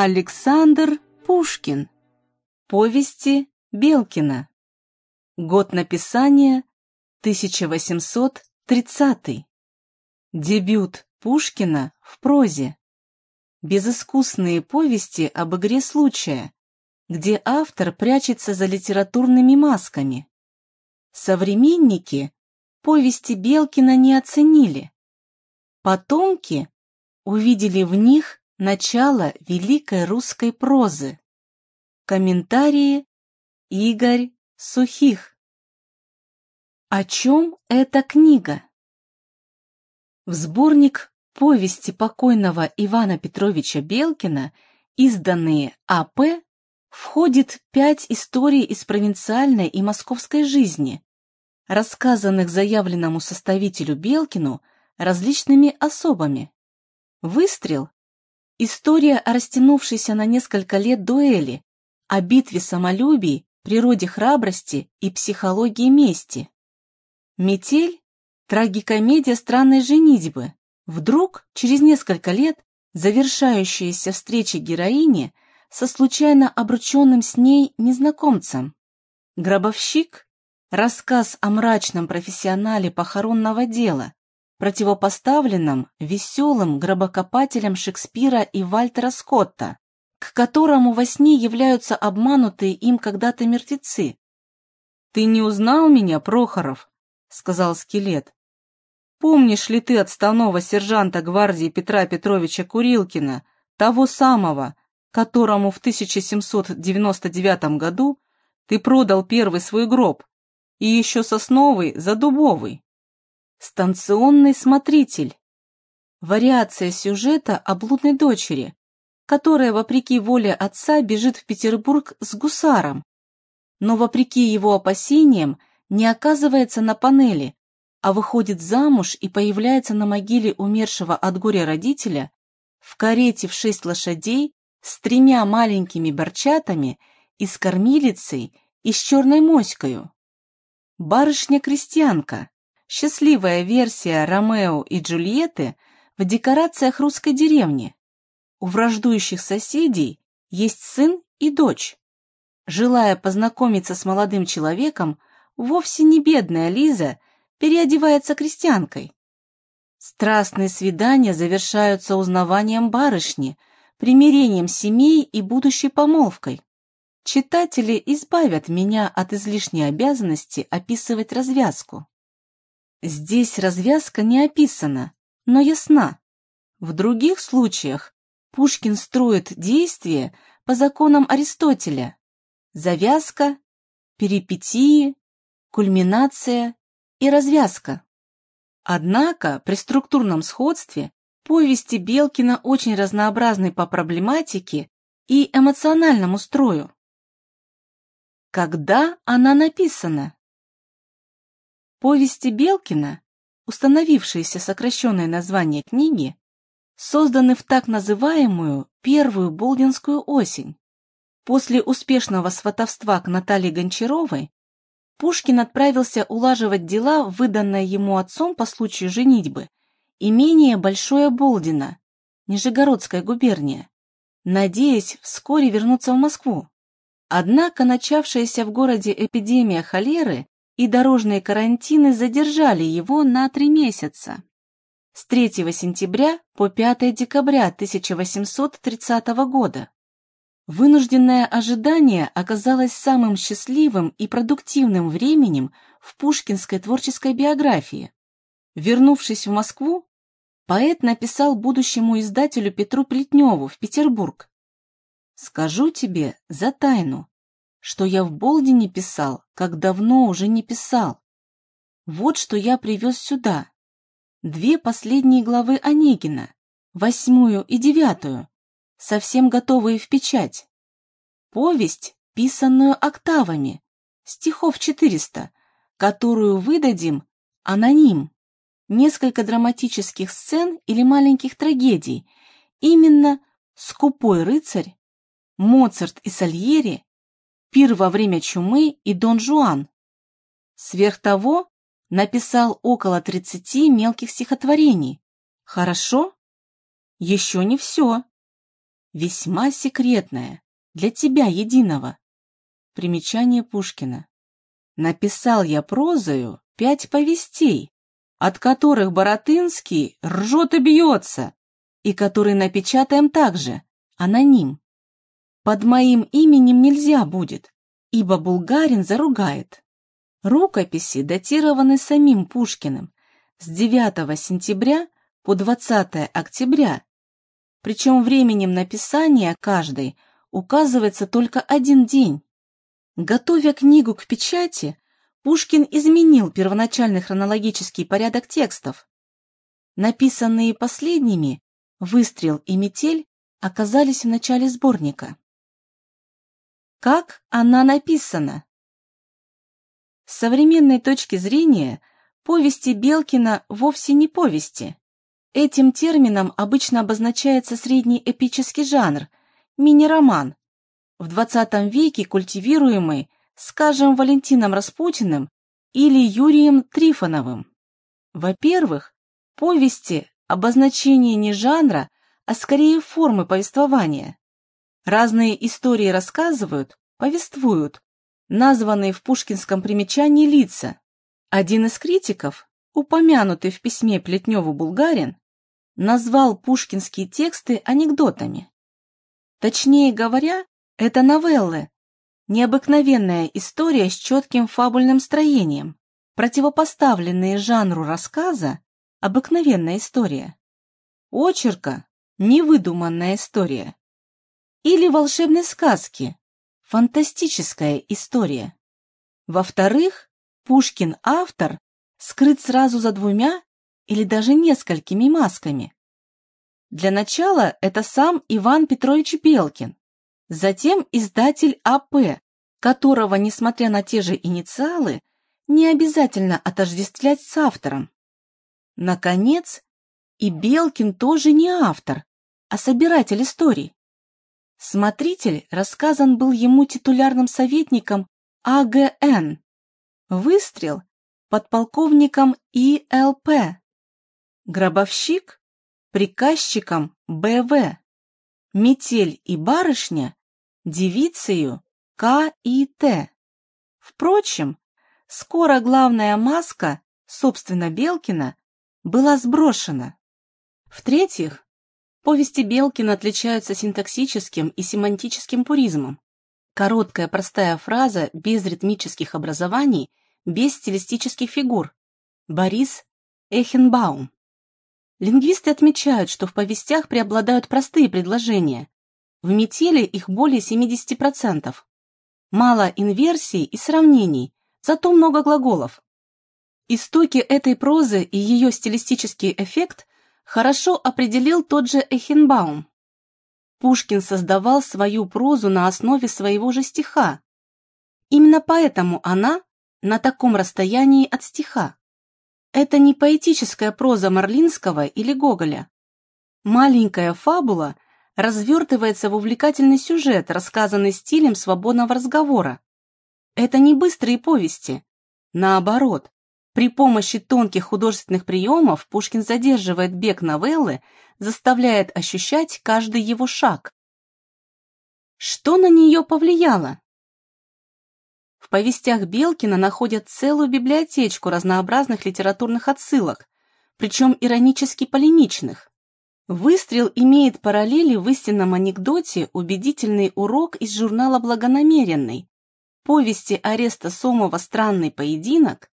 Александр Пушкин. Повести Белкина. Год написания 1830. Дебют Пушкина в прозе. Безыскусные повести об игре случая, где автор прячется за литературными масками. Современники повести Белкина не оценили. Потомки увидели в них начало великой русской прозы. Комментарии Игорь Сухих. О чем эта книга? В сборник повести покойного Ивана Петровича Белкина, изданные А.П., входит пять историй из провинциальной и московской жизни, рассказанных заявленному составителю Белкину различными особами. Выстрел – история о растянувшейся на несколько лет дуэли, о битве самолюбий, природе храбрости и психологии мести. Метель – трагикомедия странной женитьбы. Вдруг, через несколько лет, завершающаяся встреча героини со случайно обрученным с ней незнакомцем. Гробовщик – рассказ о мрачном профессионале похоронного дела, противопоставленном веселым гробокопателям Шекспира и Вальтера Скотта, к которому во сне являются обманутые им когда-то мертвецы. «Ты не узнал меня, Прохоров?» — сказал скелет. «Помнишь ли ты отставного сержанта гвардии Петра Петровича Курилкина, того самого, которому в 1799 году ты продал первый свой гроб, и еще сосновый за дубовый?» Станционный смотритель. Вариация сюжета о блудной дочери, которая, вопреки воле отца, бежит в Петербург с гусаром, но, вопреки его опасениям, не оказывается на панели, а выходит замуж и появляется на могиле умершего от горя родителя в карете в шесть лошадей с тремя маленькими борчатами и с кормилицей и с черной моською. Барышня-крестьянка, счастливая версия Ромео и Джульетты в декорациях русской деревни, у враждующих соседей есть сын и дочь. Желая познакомиться с молодым человеком, вовсе не бедная Лиза переодевается крестьянкой. Страстные свидания завершаются узнаванием барышни, примирением семей и будущей помолвкой. Читатели избавят меня от излишней обязанности описывать развязку. Здесь развязка не описана, но ясна. В других случаях Пушкин строит действие по законам Аристотеля. Завязка, перипетии, кульминация и развязка. Однако при структурном сходстве повести Белкина очень разнообразны по проблематике и эмоциональному строю. Когда она написана? Повести Белкина, установившееся сокращенное название книги, созданы в так называемую первую болдинскую осень. После успешного сватовства к Наталье Гончаровой Пушкин отправился улаживать дела, выданное ему отцом по случаю женитьбы, имение Большое Болдино, Нижегородская губерния, надеясь вскоре вернуться в Москву. Однако начавшаяся в городе эпидемия холеры и дорожные карантины задержали его на три месяца с 3 сентября по 5 декабря 1830 года. Вынужденное ожидание оказалось самым счастливым и продуктивным временем в пушкинской творческой биографии. Вернувшись в Москву, поэт написал будущему издателю Петру Плетневу в Петербург. «Скажу тебе за тайну, что я в Болдине писал, как давно уже не писал. Вот что я привез сюда, Две последние главы Онегина, восьмую и девятую, совсем готовые в печать. Повесть, писанную октавами, стихов 400, которую выдадим аноним. Несколько драматических сцен или маленьких трагедий, именно «Скупой рыцарь», «Моцарт и Сальери», «Пир во время чумы» и «Дон Жуан». Сверх того, написал около 30 мелких стихотворений. Хорошо? Еще не все. весьма секретное, для тебя единого. Примечание Пушкина. Написал я прозою пять повестей, от которых Боротынский ржет и бьется, и которые напечатаем также, аноним. Под моим именем нельзя будет, ибо булгарин заругает. Рукописи датированы самим Пушкиным с 9 сентября по 20 октября, причем временем написания каждой указывается только один день. Готовя книгу к печати, Пушкин изменил первоначальный хронологический порядок текстов. Написанные последними «Выстрел» и «Метель» оказались в начале сборника. Как она написана? С современной точки зрения, повести Белкина вовсе не повести. Этим термином обычно обозначается средний эпический жанр, мини-роман, в XX веке культивируемый, скажем, Валентином Распутиным или Юрием Трифоновым. Во-первых, повести – обозначение не жанра, а скорее формы повествования. Разные истории рассказывают, повествуют, названные в пушкинском примечании лица. Один из критиков, упомянутый в письме Плетневу Булгарин, назвал пушкинские тексты анекдотами. Точнее говоря, это новеллы, необыкновенная история с четким фабульным строением, противопоставленные жанру рассказа обыкновенная история. Очерка – невыдуманная история. Или волшебной сказки – фантастическая история. Во-вторых, Пушкин автор скрыт сразу за двумя или даже несколькими масками. Для начала это сам Иван Петрович Белкин, затем издатель АП, которого, несмотря на те же инициалы, не обязательно отождествлять с автором. Наконец, и Белкин тоже не автор, а собиратель историй. Смотритель рассказан был ему титулярным советником АГН. Выстрел – подполковником ИЛП. Гробовщик – приказчиком БВ. Метель и барышня – девицею К и Т. Впрочем, скоро главная маска, собственно Белкина, была сброшена. В-третьих, повести Белкина отличаются синтаксическим и семантическим пуризмом. Короткая простая фраза без ритмических образований, без стилистических фигур. Борис Эхенбаум. Лингвисты отмечают, что в повестях преобладают простые предложения. В метели их более 70%. Мало инверсий и сравнений, зато много глаголов. Истоки этой прозы и ее стилистический эффект хорошо определил тот же Эхенбаум. Пушкин создавал свою прозу на основе своего же стиха. Именно поэтому она на таком расстоянии от стиха. Это не поэтическая проза Марлинского или Гоголя. Маленькая фабула развертывается в увлекательный сюжет, рассказанный стилем свободного разговора. Это не быстрые повести. Наоборот, при помощи тонких художественных приемов Пушкин задерживает бег новеллы, заставляет ощущать каждый его шаг. Что на нее повлияло? В повестях Белкина находят целую библиотечку разнообразных литературных отсылок, причем иронически полемичных. Выстрел имеет параллели в истинном анекдоте убедительный урок из журнала «Благонамеренный», повести ареста Сомова «Странный поединок»,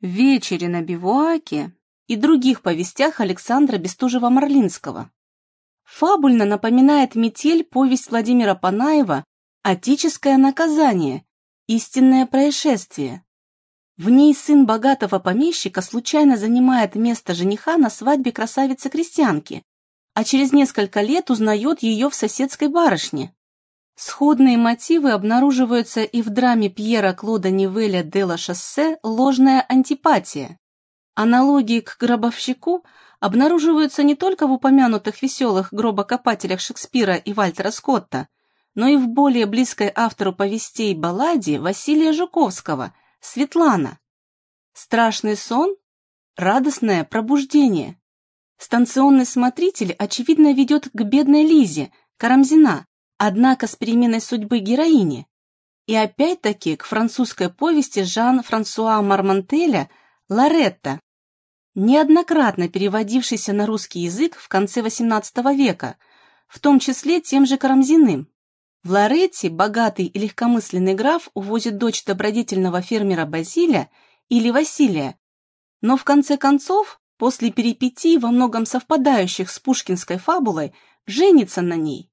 «Вечере на бивуаке» и других повестях Александра Бестужева-Марлинского. Фабульно напоминает «Метель» повесть Владимира Панаева «Отеческое наказание», Истинное происшествие. В ней сын богатого помещика случайно занимает место жениха на свадьбе красавицы-крестьянки, а через несколько лет узнает ее в соседской барышне. Сходные мотивы обнаруживаются и в драме Пьера Клода Нивеля де ла Шоссе «Ложная антипатия». Аналогии к гробовщику обнаруживаются не только в упомянутых веселых гробокопателях Шекспира и Вальтера Скотта, но и в более близкой автору повестей балладе Василия Жуковского «Светлана». Страшный сон – радостное пробуждение. Станционный смотритель, очевидно, ведет к бедной Лизе, Карамзина, однако с переменой судьбы героини. И опять-таки к французской повести Жан-Франсуа Мармантеля «Лоретта», неоднократно переводившийся на русский язык в конце XVIII века, в том числе тем же Карамзиным. В Лоретте богатый и легкомысленный граф увозит дочь добродетельного фермера Базиля или Василия, но в конце концов, после перипетий, во многом совпадающих с пушкинской фабулой, женится на ней.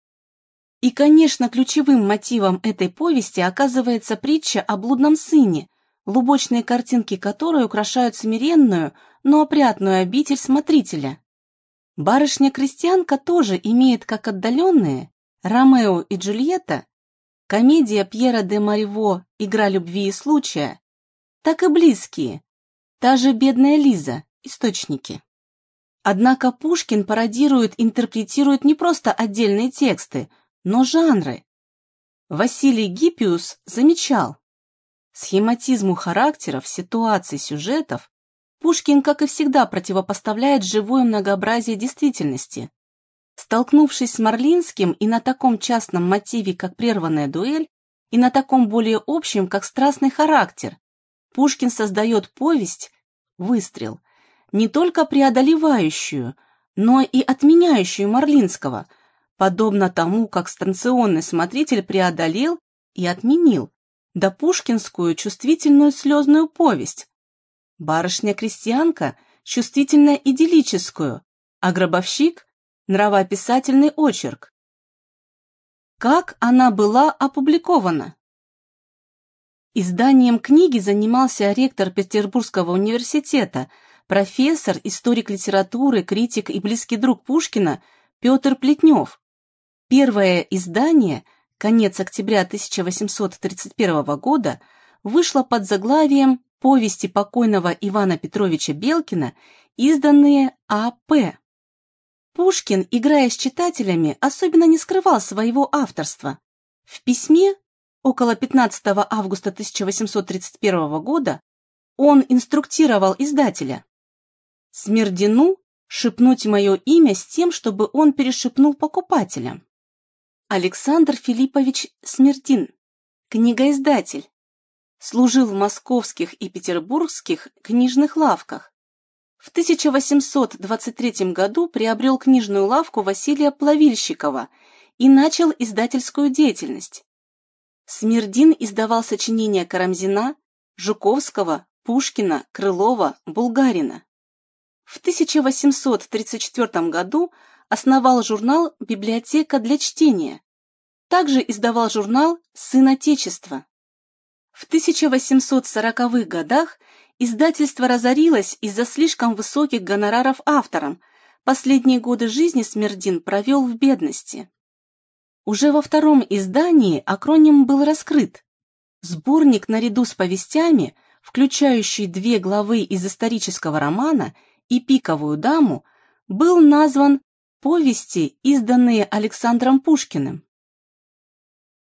И, конечно, ключевым мотивом этой повести оказывается притча о блудном сыне, лубочные картинки которой украшают смиренную, но опрятную обитель смотрителя. Барышня-крестьянка тоже имеет как отдаленные «Ромео и Джульетта», комедия Пьера де Мариво «Игра любви и случая», так и близкие, та же «Бедная Лиза», источники. Однако Пушкин пародирует, интерпретирует не просто отдельные тексты, но жанры. Василий Гиппиус замечал, схематизму характеров, ситуаций, сюжетов Пушкин, как и всегда, противопоставляет живое многообразие действительности. Столкнувшись с Марлинским и на таком частном мотиве, как прерванная дуэль, и на таком более общем, как страстный характер, Пушкин создает повесть «Выстрел», не только преодолевающую, но и отменяющую Марлинского, подобно тому, как станционный смотритель преодолел и отменил да пушкинскую чувствительную слезную повесть. Барышня-крестьянка – чувствительно-идиллическую, а гробовщик – нравоописательный очерк. Как она была опубликована? Изданием книги занимался ректор Петербургского университета – профессор, историк литературы, критик и близкий друг Пушкина Петр Плетнев. Первое издание, конец октября 1831 года, вышло под заглавием «Повести покойного Ивана Петровича Белкина», изданные А.П. Пушкин, играя с читателями, особенно не скрывал своего авторства. В письме около 15 августа 1831 года он инструктировал издателя. Смердину шепнуть мое имя с тем, чтобы он перешепнул покупателям. Александр Филиппович Смердин, книгоиздатель, служил в московских и петербургских книжных лавках. В 1823 году приобрел книжную лавку Василия Плавильщикова и начал издательскую деятельность. Смердин издавал сочинения Карамзина, Жуковского, Пушкина, Крылова, Булгарина. В 1834 году основал журнал «Библиотека для чтения». Также издавал журнал «Сын Отечества». В 1840-х годах издательство разорилось из-за слишком высоких гонораров авторам. Последние годы жизни Смердин провел в бедности. Уже во втором издании акроним был раскрыт. Сборник наряду с повестями, включающий две главы из исторического романа и «Пиковую даму» был назван «Повести, изданные Александром Пушкиным».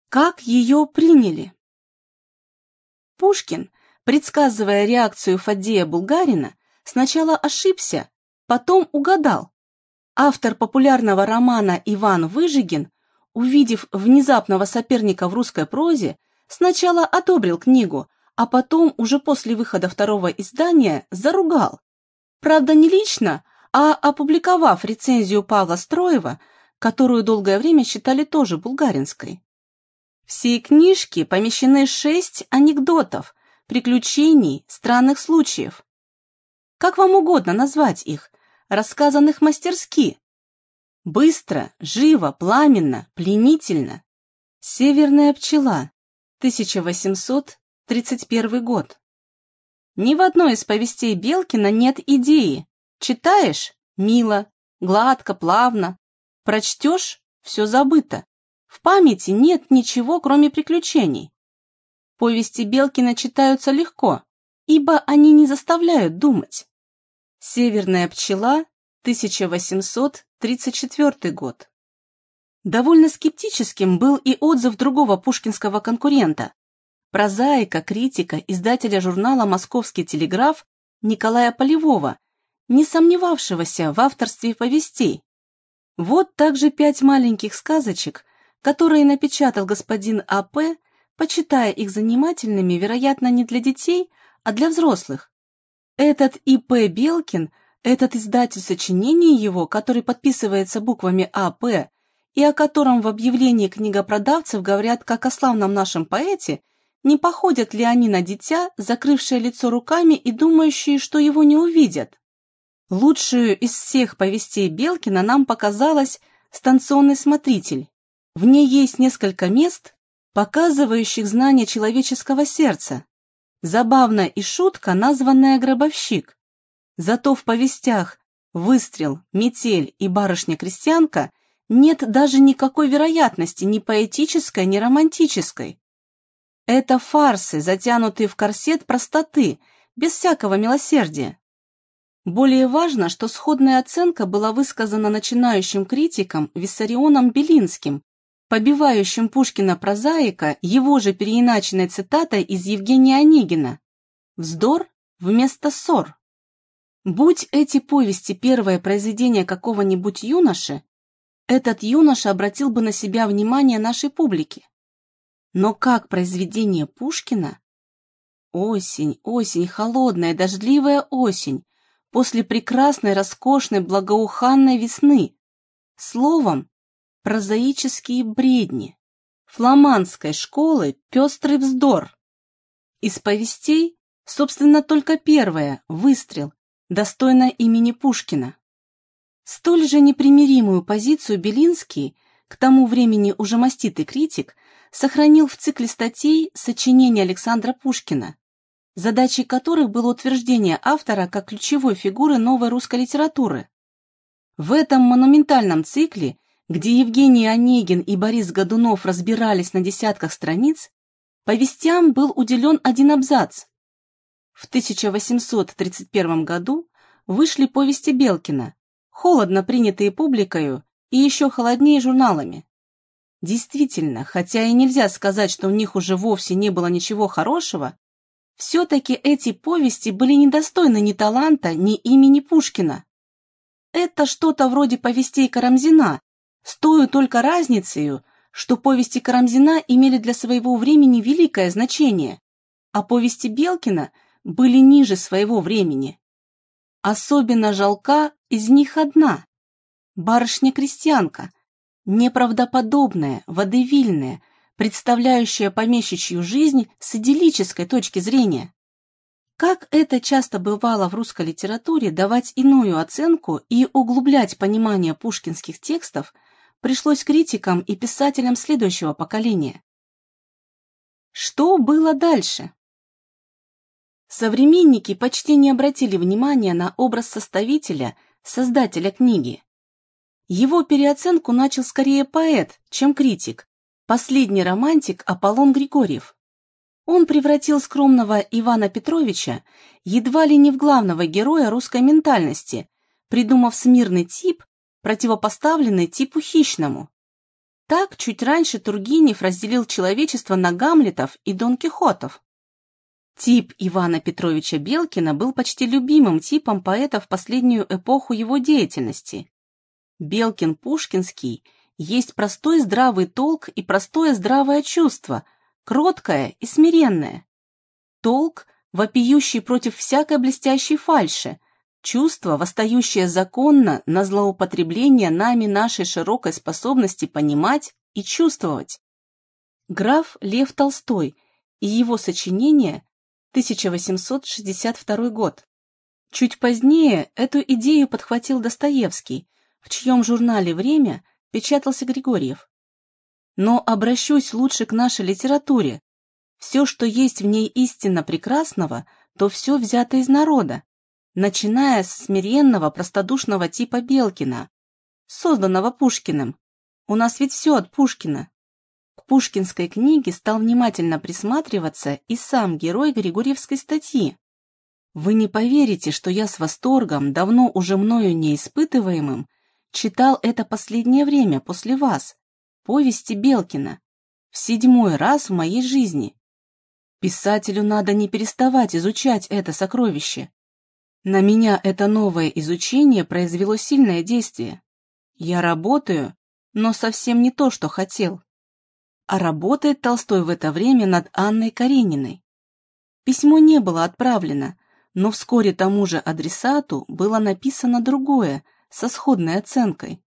Как ее приняли? Пушкин, предсказывая реакцию Фаддея Булгарина, сначала ошибся, потом угадал. Автор популярного романа Иван Выжигин, увидев внезапного соперника в русской прозе, сначала одобрил книгу, а потом, уже после выхода второго издания, заругал. Правда, не лично, а опубликовав рецензию Павла Строева, которую долгое время считали тоже булгаринской. Всей книжки помещены шесть анекдотов, приключений, странных случаев. Как вам угодно назвать их, рассказанных мастерски. Быстро, живо, пламенно, пленительно. Северная пчела, 1831 год. Ни в одной из повестей Белкина нет идеи. Читаешь – мило, гладко, плавно. Прочтешь – все забыто. В памяти нет ничего, кроме приключений. Повести Белкина читаются легко, ибо они не заставляют думать. «Северная пчела», 1834 год. Довольно скептическим был и отзыв другого пушкинского конкурента, прозаика, критика, издателя журнала «Московский телеграф» Николая Полевого, не сомневавшегося в авторстве повестей. Вот также пять маленьких сказочек, которые напечатал господин А.П., почитая их занимательными, вероятно, не для детей, а для взрослых. Этот И.П. Белкин, этот издатель сочинений его, который подписывается буквами А.П., и о котором в объявлении книгопродавцев говорят как о славном нашем поэте, не походят ли они на дитя, закрывшее лицо руками и думающие, что его не увидят? Лучшую из всех повестей Белкина нам показалась «Станционный смотритель». В ней есть несколько мест, показывающих знание человеческого сердца. Забавная и шутка, названная «Гробовщик». Зато в повестях «Выстрел», «Метель» и «Барышня-крестьянка» нет даже никакой вероятности ни поэтической, ни романтической. Это фарсы, затянутые в корсет простоты, без всякого милосердия. Более важно, что сходная оценка была высказана начинающим критиком Виссарионом Белинским, побивающим Пушкина прозаика его же переиначенной цитатой из Евгения Онегина «Вздор вместо ссор». Будь эти повести первое произведение какого-нибудь юноши, этот юноша обратил бы на себя внимание нашей публики. Но как произведение Пушкина? Осень, осень, холодная, дождливая осень, после прекрасной, роскошной, благоуханной весны. Словом, прозаические бредни. Фламандской школы пестрый вздор. Из повестей, собственно, только первая «Выстрел», достойна имени Пушкина. Столь же непримиримую позицию Белинский, к тому времени уже маститый критик, сохранил в цикле статей сочинения Александра Пушкина, задачей которых было утверждение автора как ключевой фигуры новой русской литературы. В этом монументальном цикле, где Евгений Онегин и Борис Годунов разбирались на десятках страниц, повестям был уделен один абзац. В 1831 году вышли повести Белкина, холодно принятые публикою и еще холоднее журналами. Действительно, хотя и нельзя сказать, что у них уже вовсе не было ничего хорошего, все-таки эти повести были недостойны ни таланта, ни имени Пушкина. Это что-то вроде повестей Карамзина, с той только разницей, что повести Карамзина имели для своего времени великое значение, а повести Белкина были ниже своего времени. Особенно жалка из них одна – барышня-крестьянка, неправдоподобная, водевильная, представляющая помещичью жизнь с идиллической точки зрения. Как это часто бывало в русской литературе, давать иную оценку и углублять понимание пушкинских текстов пришлось критикам и писателям следующего поколения. Что было дальше? Современники почти не обратили внимания на образ составителя, создателя книги. Его переоценку начал скорее поэт, чем критик, последний романтик Аполлон Григорьев. Он превратил скромного Ивана Петровича едва ли не в главного героя русской ментальности, придумав смирный тип, противопоставленный типу хищному. Так чуть раньше Тургенев разделил человечество на Гамлетов и Дон Кихотов. Тип Ивана Петровича Белкина был почти любимым типом поэта в последнюю эпоху его деятельности. Белкин-Пушкинский есть простой здравый толк и простое здравое чувство, кроткое и смиренное. Толк, вопиющий против всякой блестящей фальши, чувство, восстающее законно на злоупотребление нами нашей широкой способности понимать и чувствовать. Граф Лев Толстой и его сочинение 1862 год. Чуть позднее эту идею подхватил Достоевский, в чьем журнале «Время» печатался Григорьев. Но обращусь лучше к нашей литературе. Все, что есть в ней истинно прекрасного, то все взято из народа, начиная с смиренного, простодушного типа Белкина, созданного Пушкиным. У нас ведь все от Пушкина. К пушкинской книге стал внимательно присматриваться и сам герой Григорьевской статьи. Вы не поверите, что я с восторгом, давно уже мною не испытываемым, читал это последнее время после вас, повести Белкина, в седьмой раз в моей жизни. Писателю надо не переставать изучать это сокровище. На меня это новое изучение произвело сильное действие. Я работаю, но совсем не то, что хотел. А работает Толстой в это время над Анной Карениной. Письмо не было отправлено, но вскоре тому же адресату было написано другое, со сходной оценкой.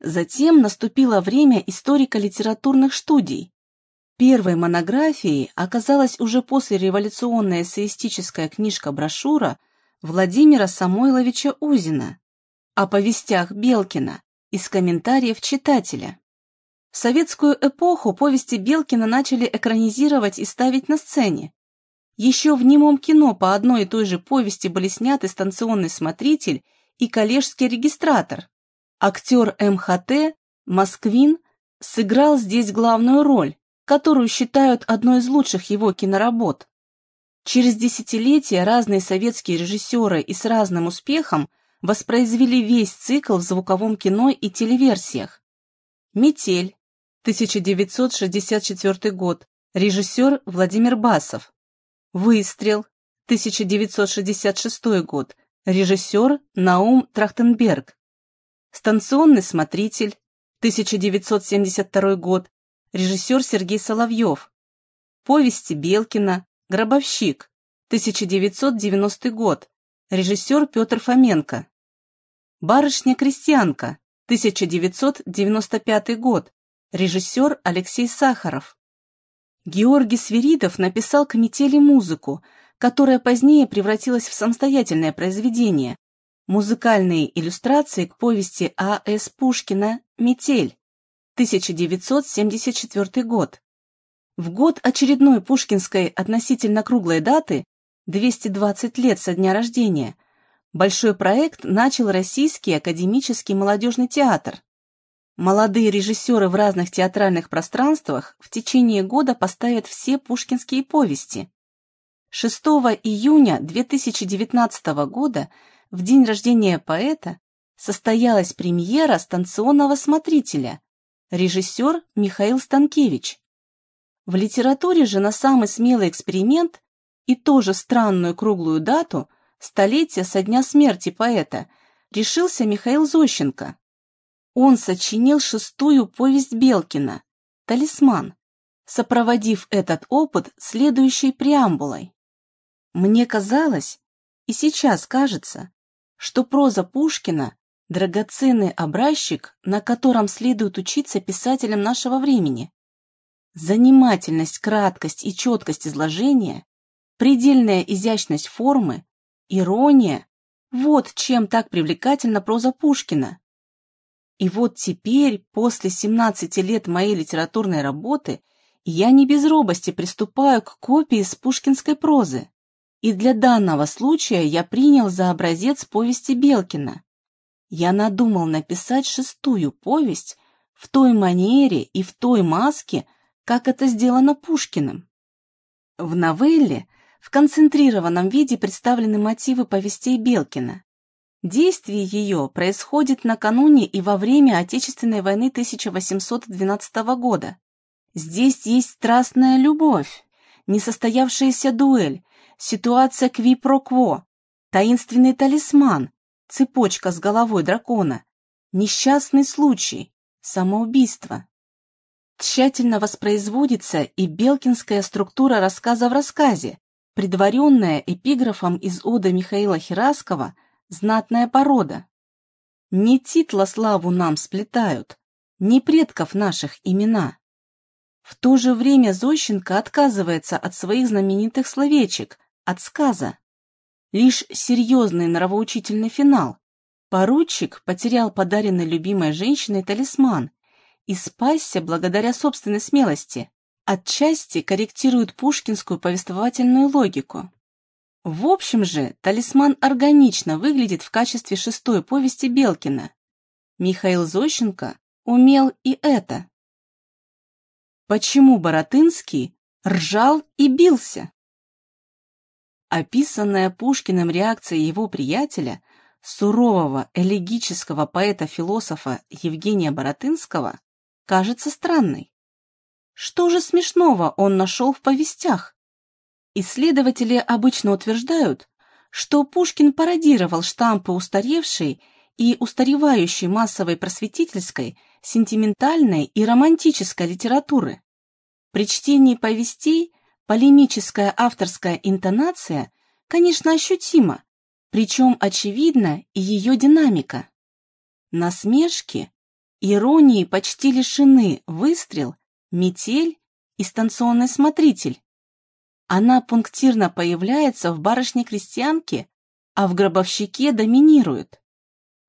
Затем наступило время историко-литературных студий. Первой монографией оказалась уже после революционная эссеистическая книжка-брошюра Владимира Самойловича Узина о повестях Белкина из комментариев читателя. В советскую эпоху повести Белкина начали экранизировать и ставить на сцене. Еще в немом кино по одной и той же повести были сняты «Станционный смотритель» и «Коллежский регистратор». Актер МХТ, Москвин, сыграл здесь главную роль, которую считают одной из лучших его киноработ. Через десятилетия разные советские режиссеры и с разным успехом воспроизвели весь цикл в звуковом кино и телеверсиях. «Метель», 1964 год, режиссер Владимир Басов. «Выстрел», 1966 год, режиссер Наум Трахтенберг. «Станционный смотритель», 1972 год, режиссер Сергей Соловьев. Повести Белкина, Гробовщик, 1990 год, режиссер Петр Фоменко. Барышня-крестьянка, 1995 год, режиссер Алексей Сахаров. Георгий Свиридов написал к метели музыку, которая позднее превратилась в самостоятельное произведение. Музыкальные иллюстрации к повести А.С. Пушкина «Метель», 1974 год. В год очередной пушкинской относительно круглой даты, 220 лет со дня рождения, большой проект начал Российский академический молодежный театр. Молодые режиссеры в разных театральных пространствах в течение года поставят все пушкинские повести. 6 июня 2019 года, в день рождения поэта, состоялась премьера станционного смотрителя, режиссер Михаил Станкевич. В литературе же на самый смелый эксперимент и тоже странную круглую дату, столетия со дня смерти поэта, решился Михаил Зощенко. Он сочинил шестую повесть Белкина «Талисман», сопроводив этот опыт следующей преамбулой. Мне казалось, и сейчас кажется, что проза Пушкина – драгоценный образчик, на котором следует учиться писателям нашего времени. Занимательность, краткость и четкость изложения, предельная изящность формы, ирония – вот чем так привлекательна проза Пушкина. И вот теперь, после 17 лет моей литературной работы, я не без робости приступаю к копии с пушкинской прозы. И для данного случая я принял за образец повести Белкина. Я надумал написать шестую повесть в той манере и в той маске, как это сделано Пушкиным. В новелле в концентрированном виде представлены мотивы повестей Белкина. Действие ее происходит накануне и во время Отечественной войны 1812 года. Здесь есть страстная любовь, несостоявшаяся дуэль, ситуация кви-про-кво, таинственный талисман, цепочка с головой дракона, несчастный случай, самоубийство. Тщательно воспроизводится и белкинская структура рассказа в рассказе, предваренная эпиграфом из ода Михаила Хераскова «Знатная порода». Не титла славу нам сплетают, не предков наших имена. В то же время Зощенко отказывается от своих знаменитых словечек, от сказа. Лишь серьезный нравоучительный финал. Поручик потерял подаренный любимой женщиной талисман и спасся благодаря собственной смелости, отчасти корректирует пушкинскую повествовательную логику. В общем же, талисман органично выглядит в качестве шестой повести Белкина. Михаил Зощенко умел и это. Почему Боротынский ржал и бился? Описанная Пушкиным реакция его приятеля, сурового элегического поэта-философа Евгения Боротынского, кажется странной. Что же смешного он нашел в повестях? Исследователи обычно утверждают, что Пушкин пародировал штампы устаревшей и устаревающей массовой просветительской, сентиментальной и романтической литературы. При чтении повестей полемическая авторская интонация, конечно, ощутима, причем очевидна и ее динамика. Насмешки, иронии почти лишены выстрел, метель и станционный смотритель. Она пунктирно появляется в барышне-крестьянке, а в гробовщике доминирует.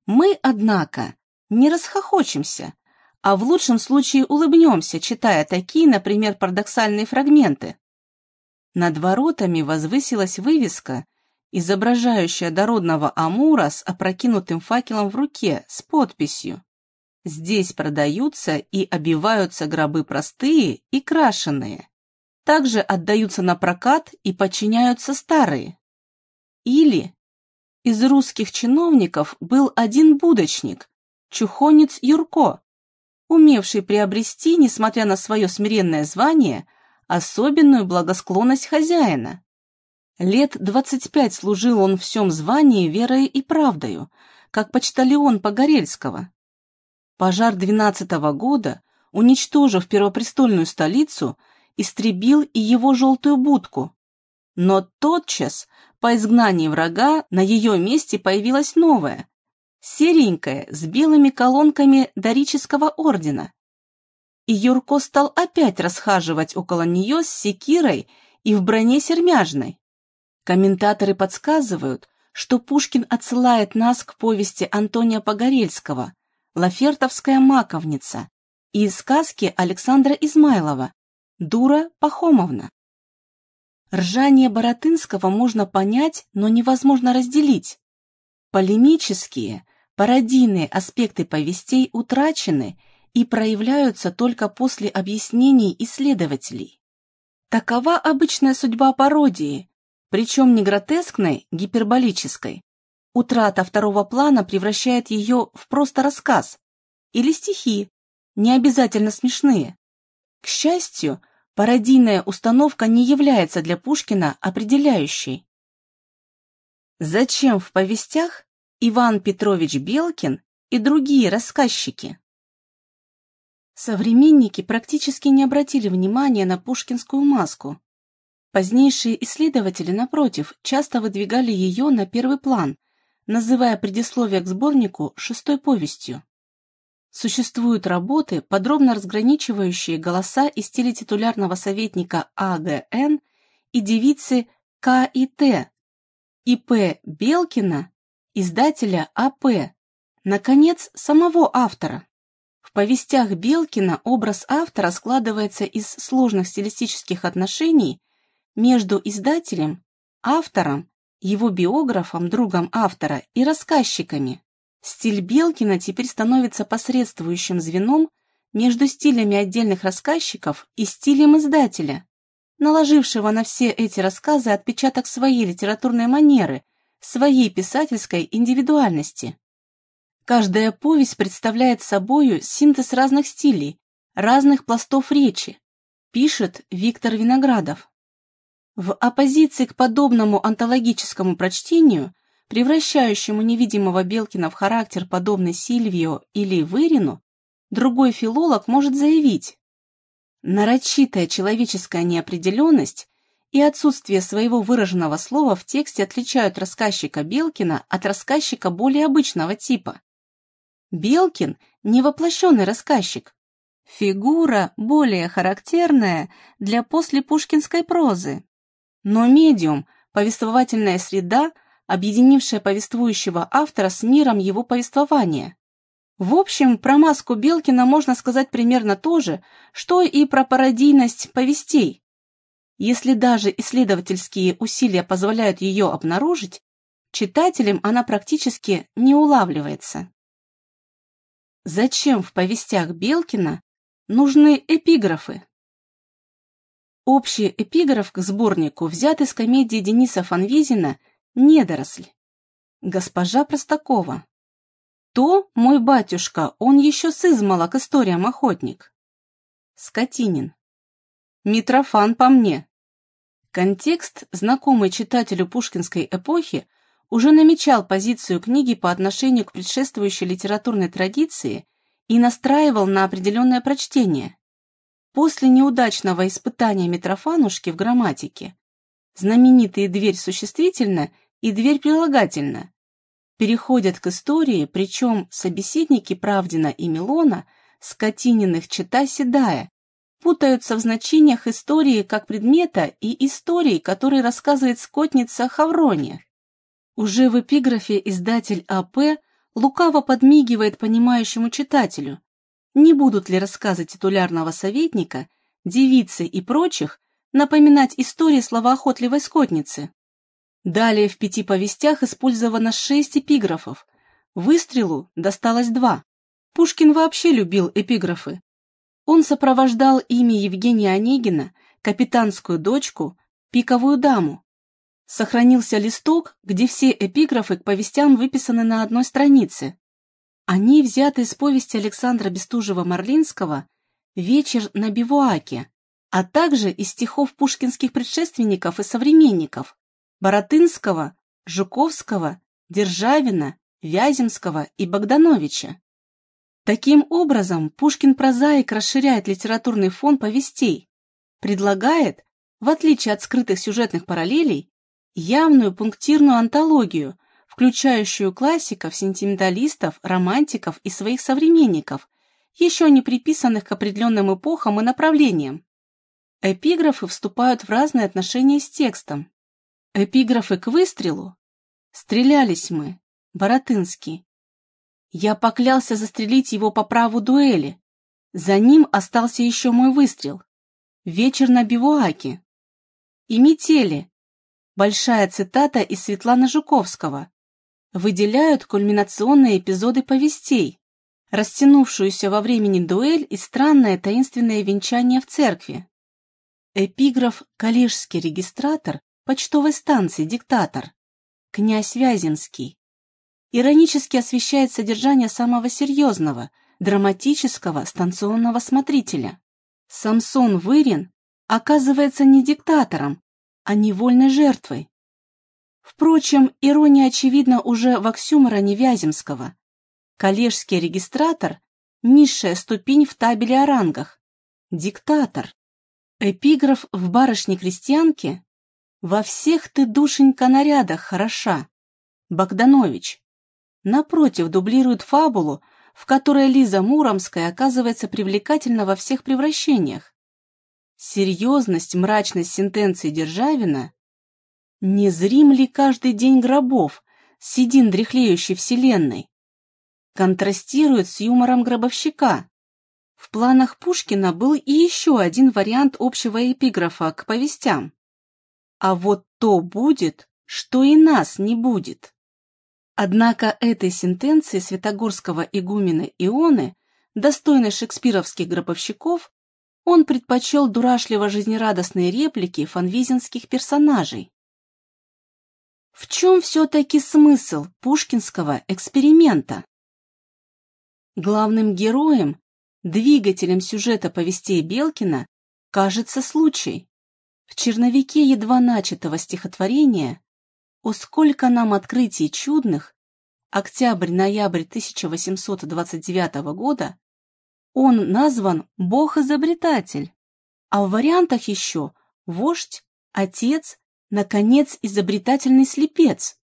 Мы, однако, не расхохочемся, а в лучшем случае улыбнемся, читая такие, например, парадоксальные фрагменты. Над воротами возвысилась вывеска, изображающая дородного Амура с опрокинутым факелом в руке с подписью «Здесь продаются и обиваются гробы простые и крашеные. Также отдаются на прокат и подчиняются старые». Или из русских чиновников был один будочник, чухонец Юрко, умевший приобрести, несмотря на свое смиренное звание, особенную благосклонность хозяина. Лет двадцать пять служил он всем звании верой и правдою, как почтальон Погорельского. Пожар двенадцатого года, уничтожив первопрестольную столицу, истребил и его желтую будку. Но тотчас по изгнании врага на ее месте появилась новая, серенькая, с белыми колонками дорического ордена. И Юрко стал опять расхаживать около нее с секирой и в броне сермяжной. Комментаторы подсказывают, что Пушкин отсылает нас к повести Антония Погорельского «Лафертовская маковница» и сказки Александра Измайлова «Дура Пахомовна». Ржание Боротынского можно понять, но невозможно разделить. Полемические, пародийные аспекты повестей утрачены и проявляются только после объяснений исследователей. Такова обычная судьба пародии, причем не гротескной, гиперболической. Утрата второго плана превращает ее в просто рассказ или стихи, не обязательно смешные. К счастью, Пародийная установка не является для Пушкина определяющей. Зачем в повестях Иван Петрович Белкин и другие рассказчики? Современники практически не обратили внимания на пушкинскую маску. Позднейшие исследователи, напротив, часто выдвигали ее на первый план, называя предисловие к сборнику шестой повестью. Существуют работы, подробно разграничивающие голоса и стили титулярного советника АГН и девицы К и Т, и П. Белкина, издателя АП, наконец, самого автора. Повестях Белкина образ автора складывается из сложных стилистических отношений между издателем, автором, его биографом, другом автора и рассказчиками. Стиль Белкина теперь становится посредствующим звеном между стилями отдельных рассказчиков и стилем издателя, наложившего на все эти рассказы отпечаток своей литературной манеры, своей писательской индивидуальности. Каждая повесть представляет собою синтез разных стилей, разных пластов речи, пишет Виктор Виноградов. В оппозиции к подобному антологическому прочтению превращающему невидимого Белкина в характер, подобный Сильвио или Вырину, другой филолог может заявить, нарочитая человеческая неопределенность и отсутствие своего выраженного слова в тексте отличают рассказчика Белкина от рассказчика более обычного типа. Белкин – не воплощенный рассказчик, фигура более характерная для послепушкинской прозы. Но медиум, повествовательная среда – объединившая повествующего автора с миром его повествования. В общем, про маску Белкина можно сказать примерно то же, что и про пародийность повестей. Если даже исследовательские усилия позволяют ее обнаружить, читателям она практически не улавливается. Зачем в повестях Белкина нужны эпиграфы? Общий эпиграф к сборнику взят из комедии Дениса Фанвизина недоросль. Госпожа Простакова. То, мой батюшка, он еще с измала к историям охотник. Скотинин. Митрофан по мне. Контекст, знакомый читателю пушкинской эпохи, уже намечал позицию книги по отношению к предшествующей литературной традиции и настраивал на определенное прочтение. После неудачного испытания Митрофанушки в грамматике знаменитые дверь существительно и дверь прилагательно переходят к истории, причем собеседники Правдина и Милона, скотининых чита седая, путаются в значениях истории как предмета и истории, которые рассказывает скотница Хаврония. Уже в эпиграфе издатель А.П. лукаво подмигивает понимающему читателю. Не будут ли рассказы титулярного советника, девицы и прочих напоминать истории словоохотливой скотницы? Далее в пяти повестях использовано шесть эпиграфов. Выстрелу досталось два. Пушкин вообще любил эпиграфы. Он сопровождал ими Евгения Онегина, капитанскую дочку, пиковую даму. Сохранился листок, где все эпиграфы к повестям выписаны на одной странице. Они взяты из повести Александра Бестужева-Марлинского «Вечер на бивуаке», а также из стихов пушкинских предшественников и современников Боротынского, Жуковского, Державина, Вяземского и Богдановича. Таким образом, Пушкин-прозаик расширяет литературный фон повестей, предлагает, в отличие от скрытых сюжетных параллелей, явную пунктирную антологию, включающую классиков, сентименталистов, романтиков и своих современников, еще не приписанных к определенным эпохам и направлениям. Эпиграфы вступают в разные отношения с текстом. Эпиграфы к выстрелу «Стрелялись мы», Боротынский, я поклялся застрелить его по праву дуэли. За ним остался еще мой выстрел. Вечер на бивуаке. И метели. Большая цитата из Светланы Жуковского. Выделяют кульминационные эпизоды повестей, растянувшуюся во времени дуэль и странное таинственное венчание в церкви. Эпиграф «Калежский регистратор» почтовой станции «Диктатор», князь Вяземский иронически освещает содержание самого серьезного, драматического станционного смотрителя. Самсон Вырин оказывается не диктатором, а невольной жертвой. Впрочем, ирония очевидна уже в оксюмороне Вяземского. Коллежский регистратор – низшая ступень в табеле о рангах. Диктатор. Эпиграф в «Барышне-крестьянке» «Во всех ты, душенька, нарядах хороша». Богданович напротив, дублирует фабулу, в которой Лиза Муромская оказывается привлекательна во всех превращениях. Серьезность, мрачность сентенции Державина «Не зрим ли каждый день гробов, седин дряхлеющей вселенной?» контрастирует с юмором гробовщика. В планах Пушкина был и еще один вариант общего эпиграфа к повестям. А вот то будет, что и нас не будет. Однако этой сентенции святогорского игумена Ионы, достойной шекспировских гробовщиков, он предпочел дурашливо-жизнерадостные реплики фанвизинских персонажей. В чем все-таки смысл пушкинского эксперимента? Главным героем, двигателем сюжета повестей Белкина кажется случай. В черновике едва начатого стихотворения о, сколько нам открытий чудных! Октябрь-ноябрь 1829 года он назван Бог-изобретатель, а в вариантах еще вождь, отец, наконец, изобретательный слепец.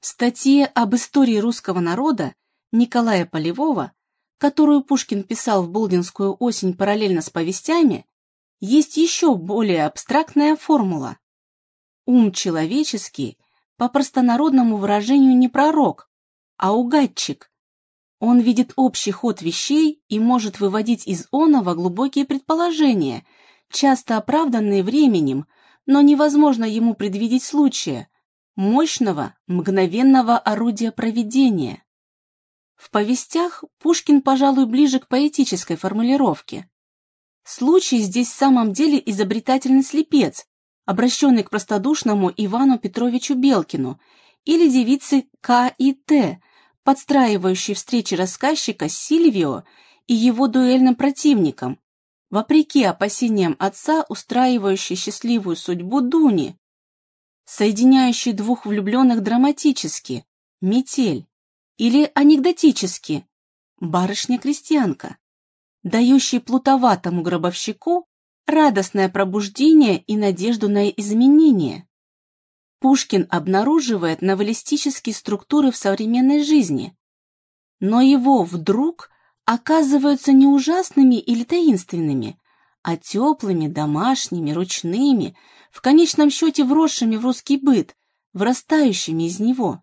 В статье об истории русского народа Николая Полевого, которую Пушкин писал в Болдинскую осень параллельно с повестями, есть еще более абстрактная формула. Ум человеческий по простонародному выражению не пророк, а угадчик. Он видит общий ход вещей и может выводить из оного глубокие предположения, часто оправданные временем, но невозможно ему предвидеть случая, мощного, мгновенного орудия проведения. В повестях Пушкин, пожалуй, ближе к поэтической формулировке. Случай здесь в самом деле изобретательный слепец, обращенный к простодушному Ивану Петровичу Белкину, или девице К и Т, подстраивающей встречи рассказчика с Сильвио и его дуэльным противником, вопреки опасениям отца, устраивающей счастливую судьбу Дуни. соединяющий двух влюбленных драматически, метель, или анекдотически, барышня-крестьянка, дающий плутоватому гробовщику радостное пробуждение и надежду на изменение. Пушкин обнаруживает новеллистические структуры в современной жизни, но его вдруг оказываются не ужасными или таинственными, а теплыми, домашними, ручными, в конечном счете вросшими в русский быт, вырастающими из него.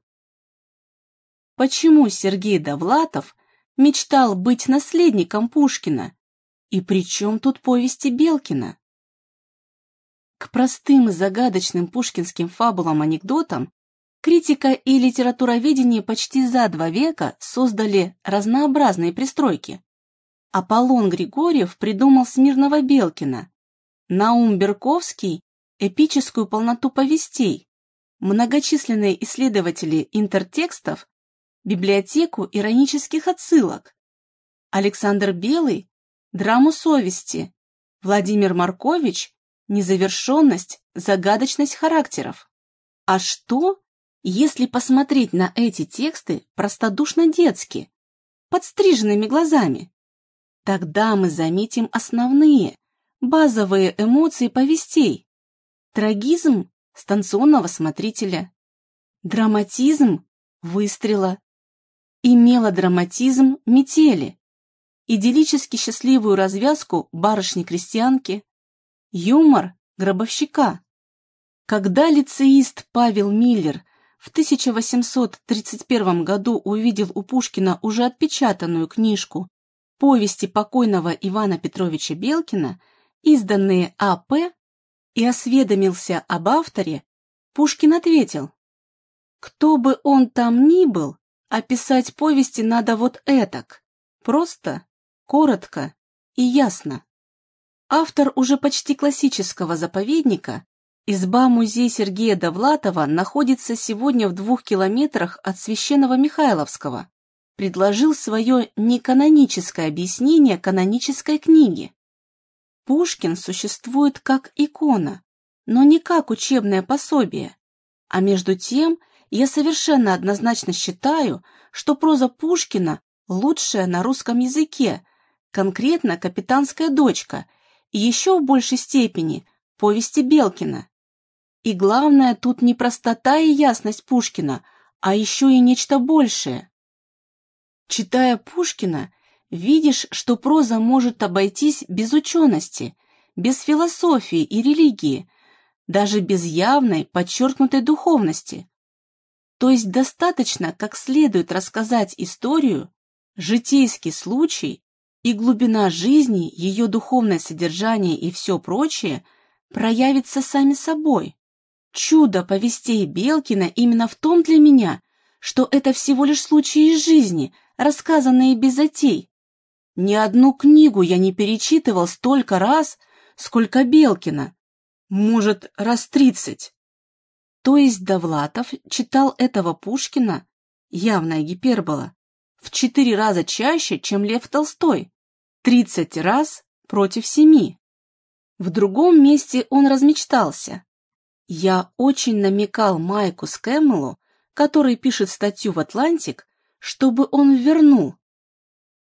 Почему Сергей Довлатов мечтал быть наследником Пушкина? И при чем тут повести Белкина? К простым и загадочным пушкинским фабулам-анекдотам критика и литературоведение почти за два века создали разнообразные пристройки. Аполлон Григорьев придумал Смирного Белкина, Наум Берковский – эпическую полноту повестей, многочисленные исследователи интертекстов библиотеку иронических отсылок. Александр Белый – драму совести, Владимир Маркович – незавершенность, загадочность характеров. А что, если посмотреть на эти тексты простодушно-детски, подстриженными глазами? Тогда мы заметим основные, базовые эмоции повестей. Трагизм станционного смотрителя, драматизм выстрела, и мелодраматизм метели, идиллически счастливую развязку барышни-крестьянки, юмор гробовщика. Когда лицеист Павел Миллер в 1831 году увидел у Пушкина уже отпечатанную книжку повести покойного Ивана Петровича Белкина, изданные А.П., и осведомился об авторе, Пушкин ответил, «Кто бы он там ни был, Описать повести надо вот этак. Просто, коротко и ясно. Автор уже почти классического заповедника, изба-музей Сергея Довлатова находится сегодня в двух километрах от Священного Михайловского, предложил свое неканоническое объяснение канонической книги. Пушкин существует как икона, но не как учебное пособие, а между тем – я совершенно однозначно считаю, что проза Пушкина лучшая на русском языке, конкретно «Капитанская дочка» еще в большей степени повести Белкина. И главное тут не простота и ясность Пушкина, а еще и нечто большее. Читая Пушкина, видишь, что проза может обойтись без учености, без философии и религии, даже без явной, подчеркнутой духовности. То есть достаточно как следует рассказать историю, житейский случай и глубина жизни, ее духовное содержание и все прочее проявится сами собой. Чудо повестей Белкина именно в том для меня, что это всего лишь случаи из жизни, рассказанные без затей. Ни одну книгу я не перечитывал столько раз, сколько Белкина. Может, раз тридцать. То есть Довлатов читал этого Пушкина, явная гипербола, в четыре раза чаще, чем Лев Толстой, тридцать раз против семи. В другом месте он размечтался. Я очень намекал Майку Скэмелу, который пишет статью в «Атлантик», чтобы он вернул.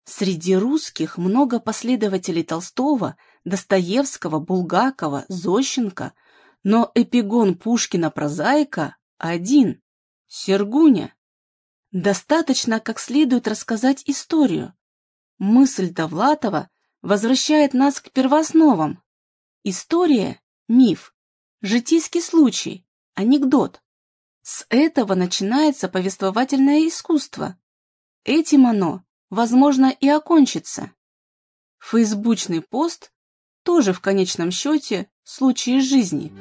Среди русских много последователей Толстого, Достоевского, Булгакова, Зощенко – но эпигон Пушкина-прозаика один — Сергуня. Достаточно как следует рассказать историю. Мысль Довлатова возвращает нас к первоосновам. История — миф, житейский случай, анекдот. С этого начинается повествовательное искусство. Этим оно, возможно, и окончится. Фейсбучный пост тоже в конечном счете случай из жизни.